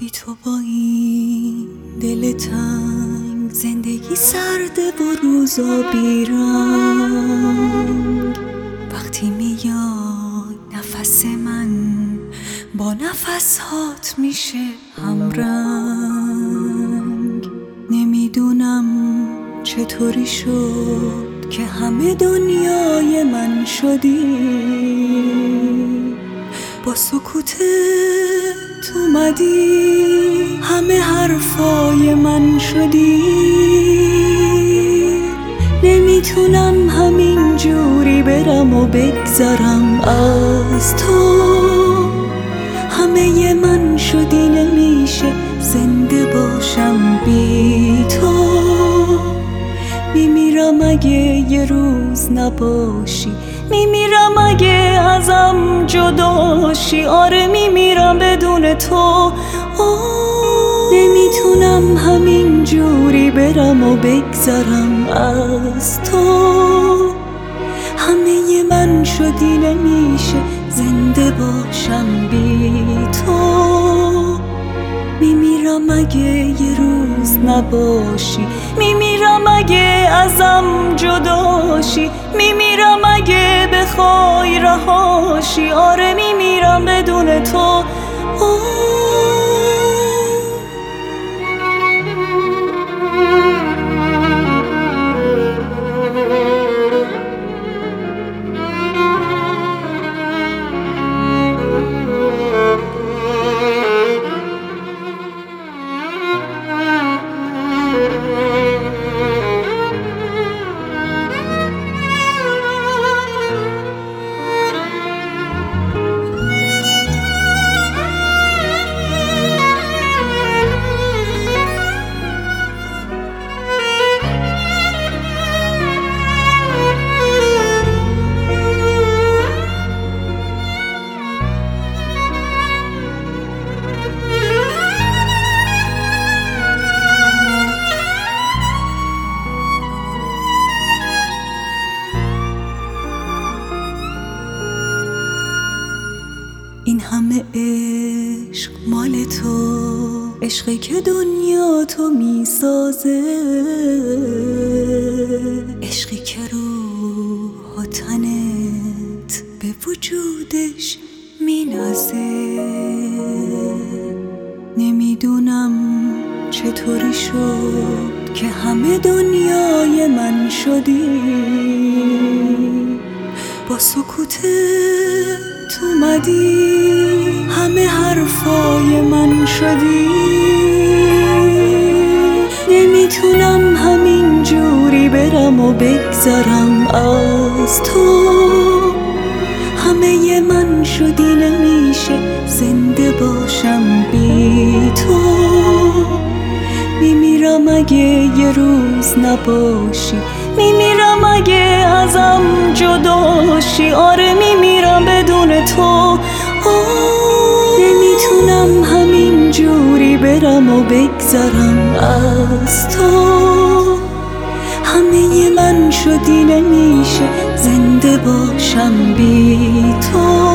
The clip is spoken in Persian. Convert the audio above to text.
بی تو با این دل تنگ زندگی سرده و روزا بیرنگ. وقتی میای نفس من با نفس هات میشه همرنگ. نمی‌دونم چطوری شد که همه دنیای من شدی. با سکوتت اومدی. همه حرفای من شدی. نمی‌تونم همین جوری برم و بگذرم. از تو همه من شدی نمیشه زنده باشم. بی تو میمیرم اگه یه روز نباشی. میمیرم اگه ازم جداشی آره میمیرم بدون تو. نمی‌تونم همین جوری برم و بگذرم از تو. همه من شدی نمیشه زنده باشم بی تو. میمیرم اگه یه روز نباشی. میمیرم اگه ازم جداشی میمیرم اگه رهاشی آره میمیرم بدون تو. همه عشق مال تو عشقی که دنیا تو می‌سازه. عشقی که روح و تنت به وجودش مینازه. نمی‌دونم چطوری شد که همه دنیای من شدی. با سکوتت اومدی. شدی. نمی‌تونم همین جوری برم و بگذرم از تو. همه من شدی نمیشه زنده باشم بی تو. میمیرم اگه یه روز نباشی. میمیرم اگه ازم جداشی آره میمیرم. برم و بگذرم از تو. همه من شدی نمیشه زنده باشم بی تو.